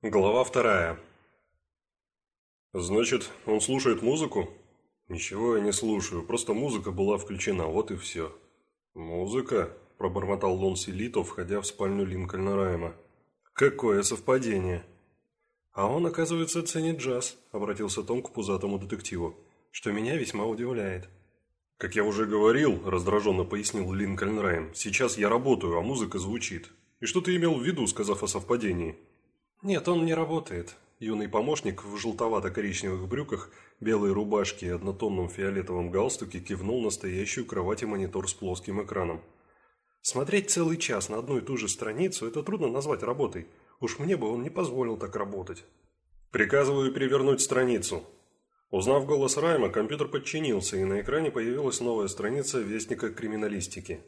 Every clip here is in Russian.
Глава вторая. «Значит, он слушает музыку?» «Ничего я не слушаю, просто музыка была включена, вот и все». «Музыка?» – пробормотал Лон Селито, входя в спальню Линкольна Райма. «Какое совпадение!» «А он, оказывается, ценит джаз», – обратился Том к пузатому детективу, – «что меня весьма удивляет». «Как я уже говорил», – раздраженно пояснил Линкольн Райм, – «сейчас я работаю, а музыка звучит. И что ты имел в виду, сказав о совпадении?» «Нет, он не работает». Юный помощник в желтовато-коричневых брюках, белой рубашке и однотонном фиолетовом галстуке кивнул на стоящую кровати монитор с плоским экраном. «Смотреть целый час на одну и ту же страницу – это трудно назвать работой. Уж мне бы он не позволил так работать». «Приказываю перевернуть страницу». Узнав голос Райма, компьютер подчинился, и на экране появилась новая страница Вестника криминалистики.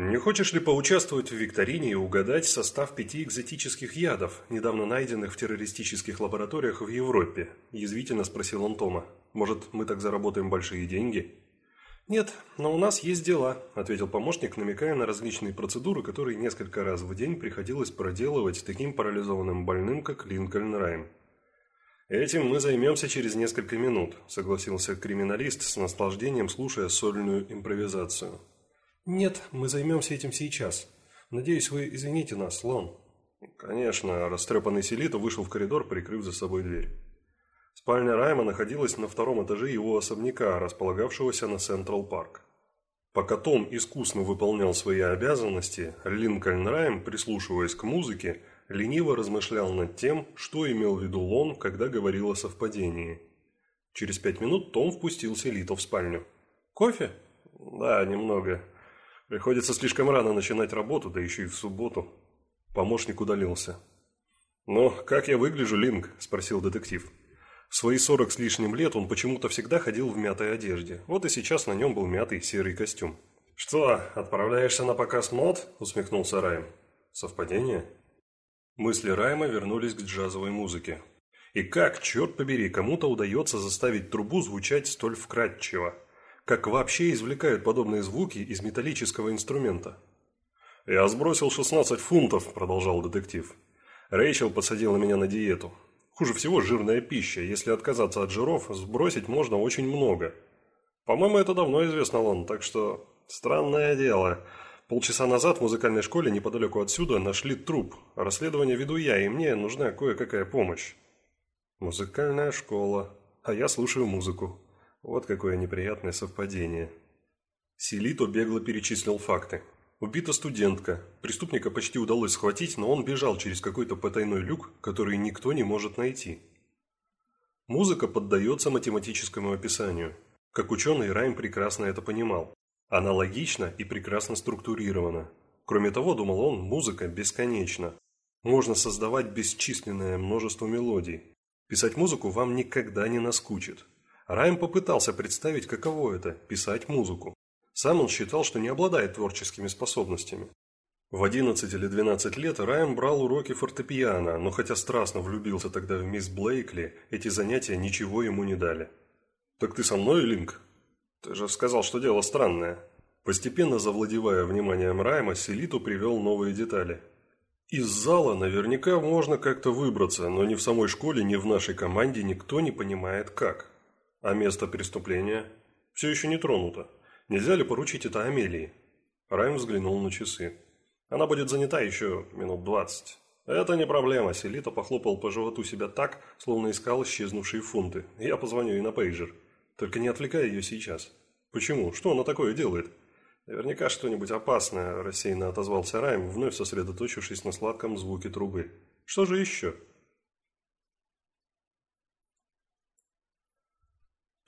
«Не хочешь ли поучаствовать в викторине и угадать состав пяти экзотических ядов, недавно найденных в террористических лабораториях в Европе?» – язвительно спросил он Тома. «Может, мы так заработаем большие деньги?» «Нет, но у нас есть дела», – ответил помощник, намекая на различные процедуры, которые несколько раз в день приходилось проделывать таким парализованным больным, как Линкольн Райм. «Этим мы займемся через несколько минут», – согласился криминалист с наслаждением, слушая сольную импровизацию. «Нет, мы займемся этим сейчас. Надеюсь, вы извините нас, Лон». Конечно, растрепанный Селита вышел в коридор, прикрыв за собой дверь. Спальня Райма находилась на втором этаже его особняка, располагавшегося на Централ Парк. Пока Том искусно выполнял свои обязанности, Линкольн Райм, прислушиваясь к музыке, лениво размышлял над тем, что имел в виду Лон, когда говорил о совпадении. Через пять минут Том впустил Селиту в спальню. «Кофе?» «Да, немного. Приходится слишком рано начинать работу, да еще и в субботу. Помощник удалился. «Ну, как я выгляжу, Линк?» – спросил детектив. В свои сорок с лишним лет он почему-то всегда ходил в мятой одежде. Вот и сейчас на нем был мятый серый костюм. «Что, отправляешься на показ мод?» – усмехнулся Райм. «Совпадение?» Мысли Райма вернулись к джазовой музыке. И как, черт побери, кому-то удается заставить трубу звучать столь вкрадчиво? Как вообще извлекают подобные звуки из металлического инструмента? «Я сбросил 16 фунтов», – продолжал детектив. «Рэйчел посадила меня на диету. Хуже всего жирная пища. Если отказаться от жиров, сбросить можно очень много. По-моему, это давно известно Лон, так что странное дело. Полчаса назад в музыкальной школе неподалеку отсюда нашли труп. Расследование веду я, и мне нужна кое-какая помощь». «Музыкальная школа. А я слушаю музыку», вот какое неприятное совпадение. Селито бегло перечислил факты. Убита студентка. Преступника почти удалось схватить, но он бежал через какой-то потайной люк, который никто не может найти. Музыка поддается математическому описанию. Как ученый, Райм прекрасно это понимал. Она логична и прекрасно структурирована. Кроме того, думал он, музыка бесконечна. Можно создавать бесчисленное множество мелодий. Писать музыку вам никогда не наскучит. Райм попытался представить, каково это – писать музыку. Сам он считал, что не обладает творческими способностями. В 11 или 12 лет Райм брал уроки фортепиано, но хотя страстно влюбился тогда в мисс Блейкли, эти занятия ничего ему не дали. «Так ты со мной, Линк?» «Ты же сказал, что дело странное». Постепенно завладевая вниманием Райма, Селиту привел новые детали. Из зала наверняка можно как-то выбраться, но ни в самой школе, ни в нашей команде никто не понимает как. А место преступления? Все еще не тронуто. Нельзя ли поручить это Амелии? Райм взглянул на часы. Она будет занята еще минут двадцать. Это не проблема. Селита похлопал по животу себя так, словно искал исчезнувшие фунты. Я позвоню ей на пейджер. Только не отвлекай ее сейчас. Почему? Что она такое делает? Наверняка что-нибудь опасное, рассеянно отозвался Райм, вновь сосредоточившись на сладком звуке трубы. Что же еще?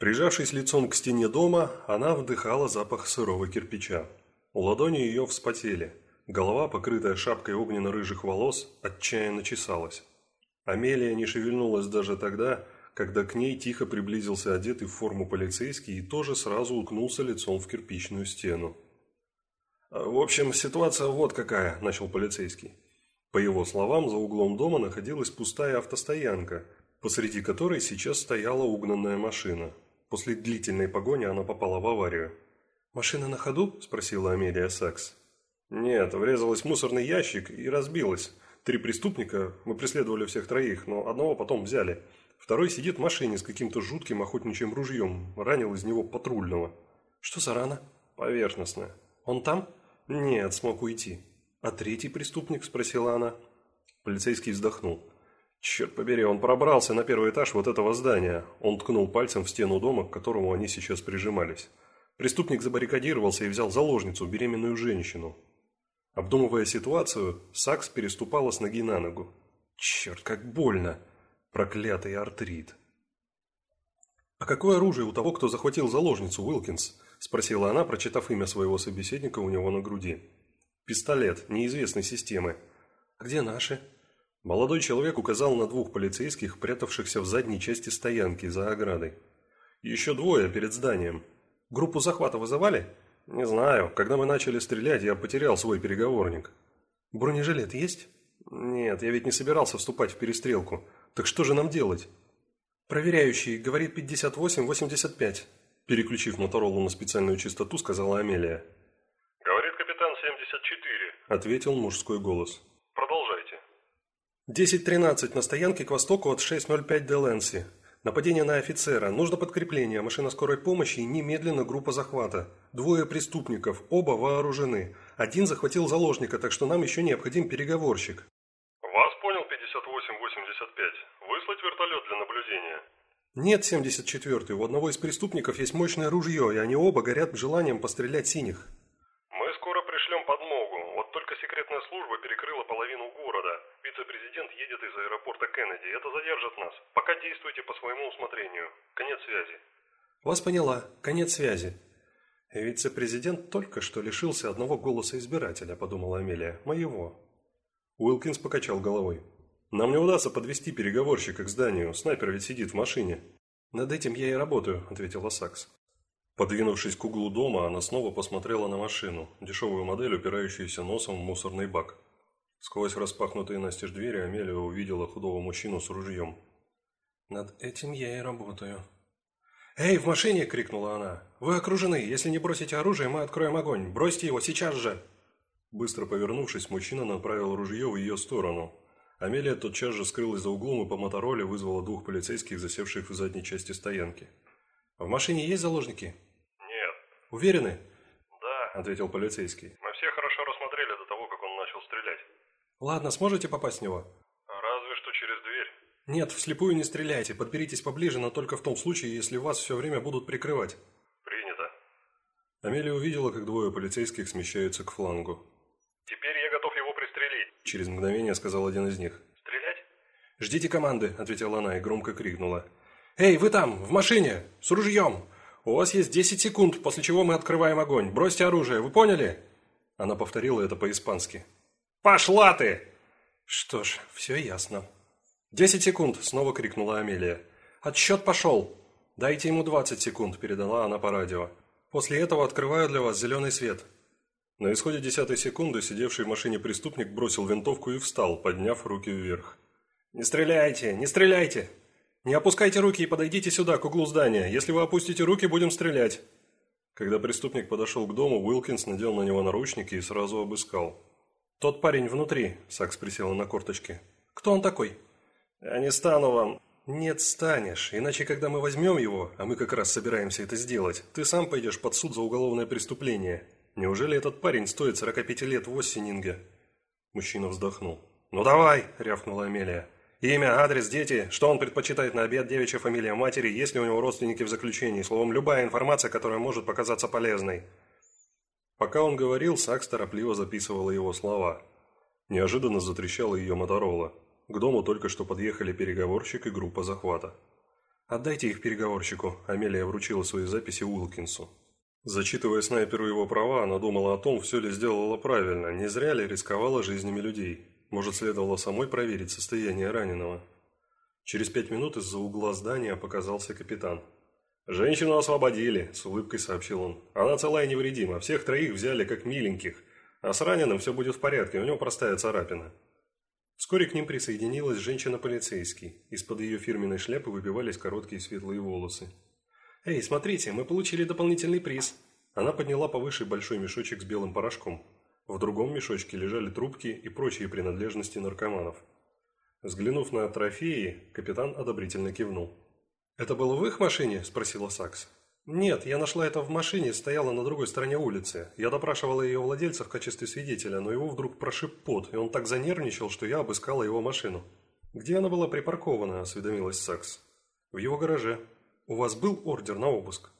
Прижавшись лицом к стене дома, она вдыхала запах сырого кирпича. У ладони ее вспотели. Голова, покрытая шапкой огненно-рыжих волос, отчаянно чесалась. Амелия не шевельнулась даже тогда, когда к ней тихо приблизился одетый в форму полицейский и тоже сразу уткнулся лицом в кирпичную стену. «В общем, ситуация вот какая», – начал полицейский. По его словам, за углом дома находилась пустая автостоянка, посреди которой сейчас стояла угнанная машина. После длительной погони она попала в аварию. «Машина на ходу?» – спросила Амелия Сакс. «Нет, врезалась в мусорный ящик и разбилась. три преступника, мы преследовали всех троих, но одного потом взяли. Второй сидит в машине с каким-то жутким охотничьим ружьем, ранил из него патрульного. Что за рана? Поверхностная. Он там? Нет, смог уйти. А третий преступник? Спросила она. Полицейский вздохнул. Черт побери, он пробрался на первый этаж вот этого здания. Он ткнул пальцем в стену дома, к которому они сейчас прижимались. Преступник забаррикадировался и взял заложницу, беременную женщину. Обдумывая ситуацию, Сакс переступала с ноги на ногу. Черт, как больно! Проклятый артрит! «А какое оружие у того, кто захватил заложницу, Уилкинс?» – спросила она, прочитав имя своего собеседника у него на груди. «Пистолет, неизвестной системы». «А где наши?» Молодой человек указал на двух полицейских, прятавшихся в задней части стоянки за оградой. «Еще двое перед зданием. Группу захвата вызывали? Не знаю. Когда мы начали стрелять, я потерял свой переговорник. Бронежилет есть? Нет, я ведь не собирался вступать в перестрелку. Так что же нам делать? Проверяющий говорит 58-85. Переключив Моторолу на специальную частоту, сказала Амелия. Говорит капитан 74. Ответил мужской голос. Продолжайте. 10-13 на стоянке к востоку от 605 Деленси. Нападение на офицера. Нужно подкрепление. Машина скорой помощи и немедленно группа захвата. Двое преступников. Оба вооружены. Один захватил заложника, так что нам еще необходим переговорщик. Вас понял 5885. Выслать вертолет для наблюдения. Нет, 74-й. У одного из преступников есть мощное ружье, и они оба горят желанием пострелять синих. Мы скоро пришлем подмогу. Вот только секретная служба перекрыла. Вице-президент едет из аэропорта Кеннеди. Это задержит нас. Пока действуйте по своему усмотрению. Конец связи. Вас поняла. Конец связи. Вице-президент только что лишился одного голоса избирателя, подумала Амелия. Моего. Уилкинс покачал головой. Нам не удастся подвести переговорщика к зданию. Снайпер ведь сидит в машине. Над этим я и работаю, ответила Сакс. Подвинувшись к углу дома, она снова посмотрела на машину, дешевую модель, упирающуюся носом в мусорный бак. Сквозь распахнутые настежь двери Амелия увидела худого мужчину с ружьем. «Над этим я и работаю». «Эй, в машине!» – крикнула она. «Вы окружены. Если не бросите оружие, мы откроем огонь. Бросьте его сейчас же!» Быстро повернувшись, мужчина направил ружье в ее сторону. Амелия тотчас же скрылась за углом и по мотороле вызвала двух полицейских, засевших в задней части стоянки. «В машине есть заложники?» Нет. «Уверены?» Да, ответил полицейский. Мы все хорошо рассмотрели до того, как он начал стрелять. Ладно, сможете попасть в него? Разве что через дверь. Нет, вслепую не стреляйте. Подберитесь поближе, но только в том случае, если вас все время будут прикрывать. Принято. Амелия увидела, как двое полицейских смещаются к флангу. Теперь я готов его пристрелить. Через мгновение сказал один из них. Стрелять? «Ждите команды», — ответила она и громко крикнула. «Эй, вы там, в машине, с ружьем! У вас есть 10 секунд, после чего мы открываем огонь. Бросьте оружие, вы поняли?» Она повторила это по-испански. «Пошла ты!» «Что ж, все ясно». «Десять секунд!» – снова крикнула Амелия. «Отсчет пошел!» «Дайте ему двадцать секунд», – передала она по радио. «После этого открываю для вас зеленый свет». На исходе десятой секунды сидевший в машине преступник бросил винтовку и встал, подняв руки вверх. «Не стреляйте! Не стреляйте! Не опускайте руки и подойдите сюда, к углу здания. Если вы опустите руки, будем стрелять!» Когда преступник подошел к дому, Уилкинс надел на него наручники и сразу обыскал. «Тот парень внутри», – Сакс присела на корточки. «Кто он такой?» «Я не стану вам...» «Нет, станешь. Иначе, когда мы возьмем его, а мы как раз собираемся это сделать, ты сам пойдешь под суд за уголовное преступление. Неужели этот парень стоит 45 лет в Оссенинге?» Мужчина вздохнул. «Ну давай!» – рявкнула Амелия. «Имя, адрес, дети, что он предпочитает на обед, девичья фамилия матери, есть ли у него родственники в заключении, словом, любая информация, которая может показаться полезной». Пока он говорил, Сакс торопливо записывала его слова. Неожиданно затрещала ее Моторола. К дому только что подъехали переговорщик и группа захвата. «Отдайте их переговорщику», – Амелия вручила свои записи Уилкинсу. Зачитывая снайперу его права, она думала о том, все ли сделала правильно, не зря ли рисковала жизнями людей. Может, следовало самой проверить состояние раненого. Через пять минут из-за угла здания показался капитан. «Женщину освободили», – с улыбкой сообщил он. «Она целая и невредима. Всех троих взяли как миленьких. А с раненым все будет в порядке, у него простая царапина». Вскоре к ним присоединилась женщина-полицейский. Из-под ее фирменной шляпы выбивались короткие светлые волосы. «Эй, смотрите, мы получили дополнительный приз!» Она подняла повыше большой мешочек с белым порошком. В другом мешочке лежали трубки и прочие принадлежности наркоманов. Взглянув на трофеи, капитан одобрительно кивнул. «Это было в их машине?» – спросила Сакс. «Нет, я нашла это в машине, стояла на другой стороне улицы. Я допрашивала ее владельца в качестве свидетеля, но его вдруг прошиб пот, и он так занервничал, что я обыскала его машину». «Где она была припаркована?» – осведомилась Сакс. «В его гараже. У вас был ордер на обыск?»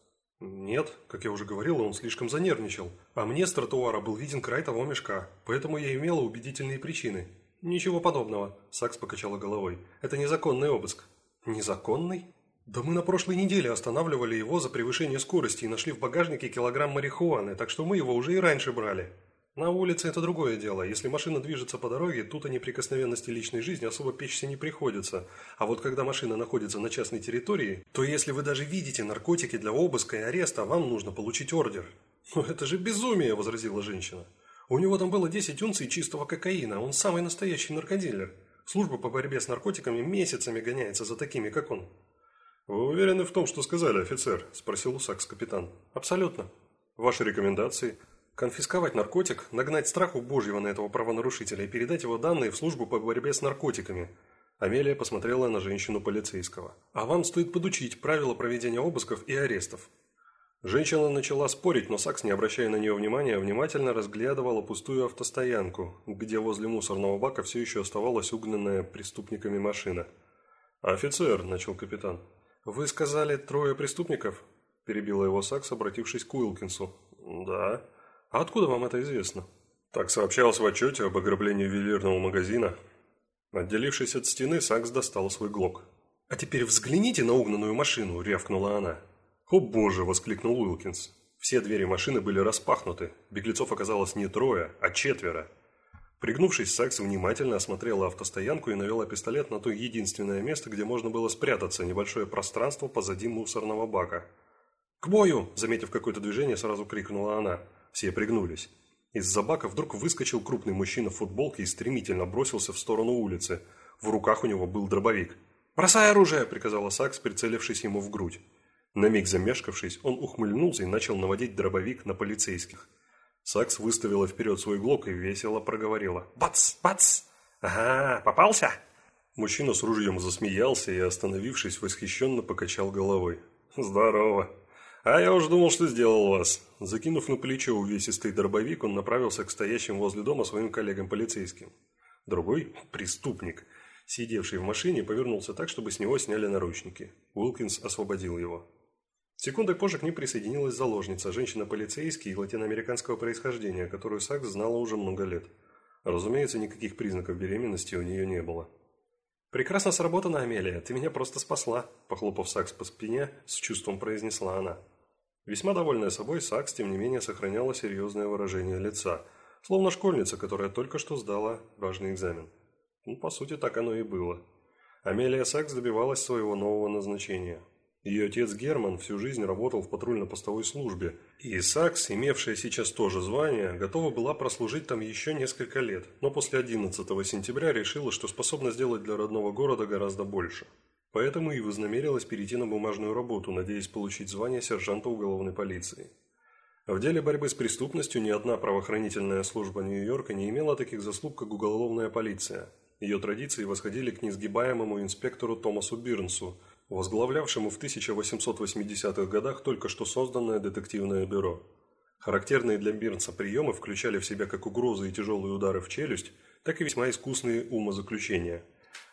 «Нет, как я уже говорила, он слишком занервничал. А мне с тротуара был виден край того мешка, поэтому я имела убедительные причины». «Ничего подобного», – Сакс покачала головой. «Это незаконный обыск». «Незаконный?» «Да мы на прошлой неделе останавливали его за превышение скорости и нашли в багажнике килограмм марихуаны, так что мы его уже и раньше брали». На улице это другое дело. Если машина движется по дороге, тут о неприкосновенности личной жизни особо печься не приходится. А вот когда машина находится на частной территории, то если вы даже видите наркотики для обыска и ареста, вам нужно получить ордер. «Ну это же безумие!» – возразила женщина. «У него там было 10 унций чистого кокаина, он самый настоящий наркодилер. Служба по борьбе с наркотиками месяцами гоняется за такими, как он». «Вы уверены в том, что сказали, офицер?» – спросил Усакс-капитан. «Абсолютно. Ваши рекомендации?» Конфисковать наркотик, нагнать страху божьего на этого правонарушителя и передать его данные в службу по борьбе с наркотиками. Амелия посмотрела на женщину полицейского. А вам стоит подучить правила проведения обысков и арестов. Женщина начала спорить, но Сакс, не обращая на нее внимания, внимательно разглядывала пустую автостоянку, где возле мусорного бака все еще оставалась угнанная преступниками машина. «Офицер», – начал капитан. «Вы сказали трое преступников?» – перебила его Сакс, обратившись к Уилкинсу. «Да». А откуда вам это известно? Так сообщалось в отчете об ограблении ювелирного магазина. Отделившись от стены, Сакс достал свой глок. «А теперь взгляните на угнанную машину!» – рявкнула она. «О боже!» – воскликнул Уилкинс. Все двери машины были распахнуты. Беглецов оказалось не трое, а четверо. Пригнувшись, Сакс внимательно осмотрела автостоянку и навела пистолет на то единственное место, где можно было спрятаться, небольшое пространство позади мусорного бака. «К бою!» – заметив какое-то движение, сразу крикнула она – все пригнулись. Из-за бака вдруг выскочил крупный мужчина в футболке и стремительно бросился в сторону улицы. В руках у него был дробовик. «Бросай оружие!» – приказала Сакс, прицелившись ему в грудь. На миг замешкавшись, он ухмыльнулся и начал наводить дробовик на полицейских. Сакс выставила вперед свой глок и весело проговорила. «Бац! Бац! Ага, попался!» Мужчина с ружьем засмеялся и, остановившись, восхищенно покачал головой. «Здорово!» «А я уж думал, что сделал вас». Закинув на плечо увесистый дробовик, он направился к стоящим возле дома своим коллегам-полицейским. Другой, преступник, сидевший в машине, повернулся так, чтобы с него сняли наручники. Уилкинс освободил его. Секундой позже к ним присоединилась заложница, женщина-полицейский латиноамериканского происхождения, которую Сакс знала уже много лет. Разумеется, никаких признаков беременности у нее не было. «Прекрасно сработано, Амелия, ты меня просто спасла», – похлопав Сакс по спине, с чувством произнесла она. Весьма довольная собой, Сакс, тем не менее, сохраняла серьезное выражение лица, словно школьница, которая только что сдала важный экзамен. Ну, по сути, так оно и было. Амелия Сакс добивалась своего нового назначения. Ее отец Герман всю жизнь работал в патрульно-постовой службе, и Сакс, имевшая сейчас тоже звание, готова была прослужить там еще несколько лет, но после 11 сентября решила, что способна сделать для родного города гораздо больше. Поэтому и вознамерилась перейти на бумажную работу, надеясь получить звание сержанта уголовной полиции. В деле борьбы с преступностью ни одна правоохранительная служба Нью-Йорка не имела таких заслуг, как уголовная полиция. Ее традиции восходили к несгибаемому инспектору Томасу Бирнсу – возглавлявшему в 1880-х годах только что созданное детективное бюро. Характерные для Бирнса приемы включали в себя как угрозы и тяжелые удары в челюсть, так и весьма искусные умозаключения.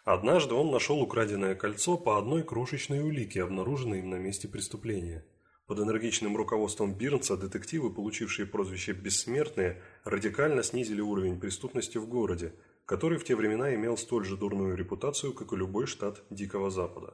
Однажды он нашел украденное кольцо по одной крошечной улике, обнаруженной им на месте преступления. Под энергичным руководством Бирнса детективы, получившие прозвище «бессмертные», радикально снизили уровень преступности в городе, который в те времена имел столь же дурную репутацию, как и любой штат Дикого Запада.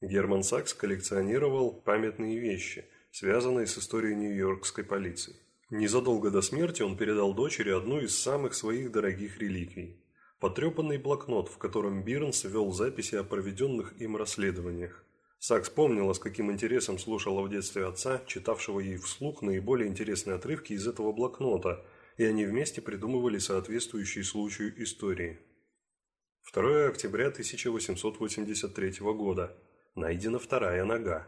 Герман Сакс коллекционировал памятные вещи, связанные с историей нью-йоркской полиции. Незадолго до смерти он передал дочери одну из самых своих дорогих реликвий – потрепанный блокнот, в котором Бирнс вел записи о проведенных им расследованиях. Сакс помнила, с каким интересом слушала в детстве отца, читавшего ей вслух наиболее интересные отрывки из этого блокнота, и они вместе придумывали соответствующие случаю истории. 2 октября 1883 года. Найдена вторая нога.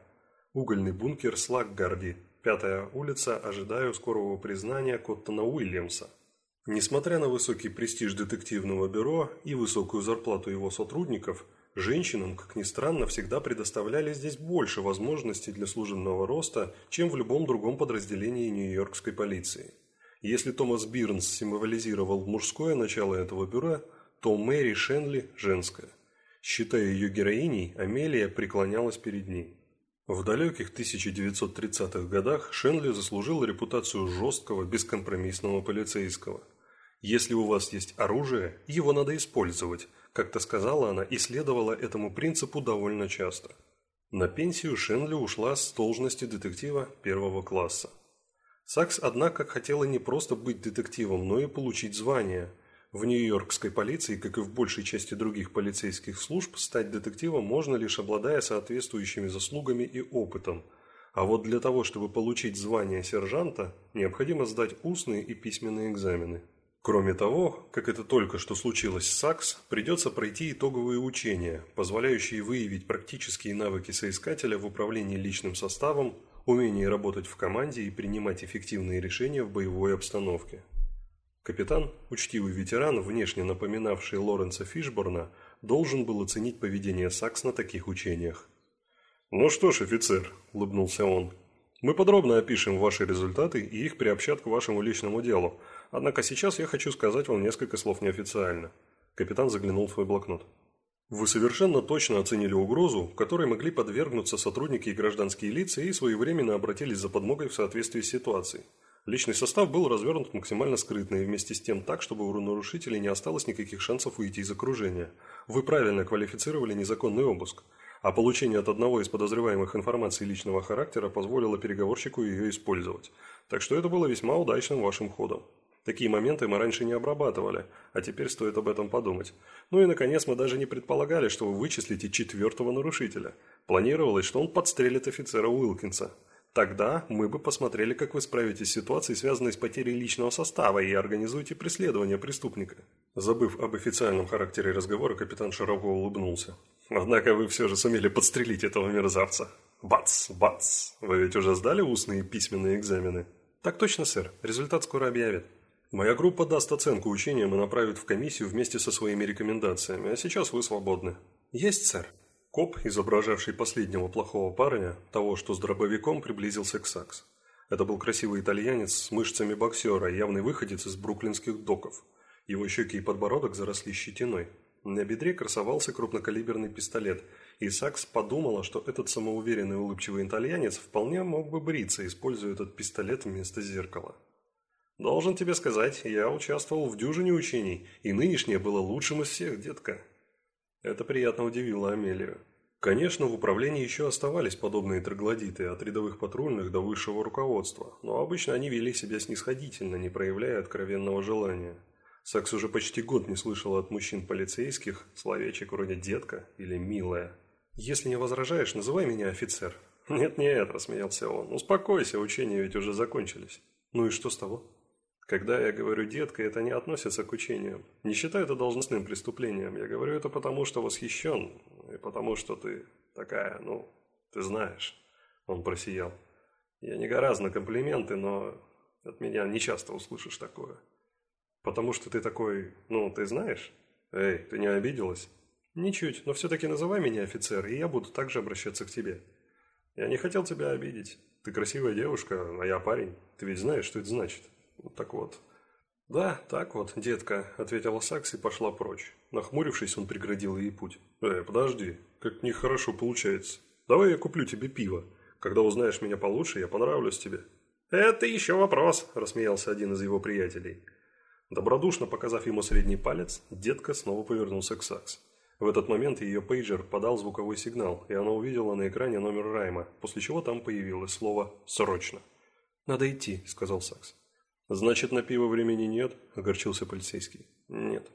Угольный бункер Слаггарди. Пятая улица. Ожидаю скорого признания Коттона Уильямса. Несмотря на высокий престиж детективного бюро и высокую зарплату его сотрудников, женщинам, как ни странно, всегда предоставляли здесь больше возможностей для служебного роста, чем в любом другом подразделении нью-йоркской полиции. Если Томас Бирнс символизировал мужское начало этого бюро, то Мэри Шенли – женское. Считая ее героиней, Амелия преклонялась перед ней. В далеких 1930-х годах Шенли заслужил репутацию жесткого, бескомпромиссного полицейского. «Если у вас есть оружие, его надо использовать», как-то сказала она и следовала этому принципу довольно часто. На пенсию Шенли ушла с должности детектива первого класса. Сакс, однако, хотела не просто быть детективом, но и получить звание, в нью-йоркской полиции, как и в большей части других полицейских служб, стать детективом можно лишь обладая соответствующими заслугами и опытом. А вот для того, чтобы получить звание сержанта, необходимо сдать устные и письменные экзамены. Кроме того, как это только что случилось с САКС, придется пройти итоговые учения, позволяющие выявить практические навыки соискателя в управлении личным составом, умение работать в команде и принимать эффективные решения в боевой обстановке. Капитан, учтивый ветеран, внешне напоминавший Лоренса Фишборна, должен был оценить поведение Сакс на таких учениях. «Ну что ж, офицер», – улыбнулся он, – «мы подробно опишем ваши результаты и их приобщат к вашему личному делу, однако сейчас я хочу сказать вам несколько слов неофициально». Капитан заглянул в свой блокнот. Вы совершенно точно оценили угрозу, которой могли подвергнуться сотрудники и гражданские лица и своевременно обратились за подмогой в соответствии с ситуацией. Личный состав был развернут максимально скрытно и вместе с тем так, чтобы у нарушителей не осталось никаких шансов уйти из окружения. Вы правильно квалифицировали незаконный обыск. А получение от одного из подозреваемых информации личного характера позволило переговорщику ее использовать. Так что это было весьма удачным вашим ходом. Такие моменты мы раньше не обрабатывали, а теперь стоит об этом подумать. Ну и, наконец, мы даже не предполагали, что вы вычислите четвертого нарушителя. Планировалось, что он подстрелит офицера Уилкинса – Тогда мы бы посмотрели, как вы справитесь с ситуацией, связанной с потерей личного состава, и организуете преследование преступника». Забыв об официальном характере разговора, капитан широко улыбнулся. «Однако вы все же сумели подстрелить этого мерзавца. Бац, бац! Вы ведь уже сдали устные и письменные экзамены?» «Так точно, сэр. Результат скоро объявят». «Моя группа даст оценку учениям и направит в комиссию вместе со своими рекомендациями, а сейчас вы свободны». «Есть, сэр». Коп, изображавший последнего плохого парня, того, что с дробовиком, приблизился к Сакс. Это был красивый итальянец с мышцами боксера, явный выходец из бруклинских доков. Его щеки и подбородок заросли щетиной. На бедре красовался крупнокалиберный пистолет, и Сакс подумала, что этот самоуверенный улыбчивый итальянец вполне мог бы бриться, используя этот пистолет вместо зеркала. «Должен тебе сказать, я участвовал в дюжине учений, и нынешнее было лучшим из всех, детка», это приятно удивило Амелию. Конечно, в управлении еще оставались подобные троглодиты, от рядовых патрульных до высшего руководства, но обычно они вели себя снисходительно, не проявляя откровенного желания. Сакс уже почти год не слышал от мужчин-полицейских словечек вроде «детка» или «милая». «Если не возражаешь, называй меня офицер». «Нет-нет», – рассмеялся он, – «успокойся, учения ведь уже закончились». «Ну и что с того?» Когда я говорю «детка», это не относится к учению. Не считаю это должностным преступлением. Я говорю это потому, что восхищен, и потому, что ты такая, ну, ты знаешь. Он просиял. Я не гораздо комплименты, но от меня не часто услышишь такое. Потому что ты такой, ну, ты знаешь? Эй, ты не обиделась? Ничуть, но все-таки называй меня офицер, и я буду также обращаться к тебе. Я не хотел тебя обидеть. Ты красивая девушка, а я парень. Ты ведь знаешь, что это значит. Так вот. «Да, так вот, детка», – ответила Сакс и пошла прочь. Нахмурившись, он преградил ей путь. «Э, подожди, как нехорошо получается. Давай я куплю тебе пиво. Когда узнаешь меня получше, я понравлюсь тебе». «Это еще вопрос», – рассмеялся один из его приятелей. Добродушно показав ему средний палец, детка снова повернулся к Сакс. В этот момент ее пейджер подал звуковой сигнал, и она увидела на экране номер Райма, после чего там появилось слово «срочно». «Надо идти», – сказал Сакс. «Значит, на пиво времени нет?» – огорчился полицейский. «Нет.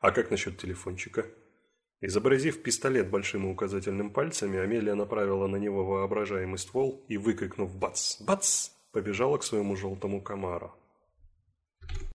А как насчет телефончика?» Изобразив пистолет большим и указательным пальцами, Амелия направила на него воображаемый ствол и, выкрикнув «Бац! Бац!», побежала к своему желтому комару.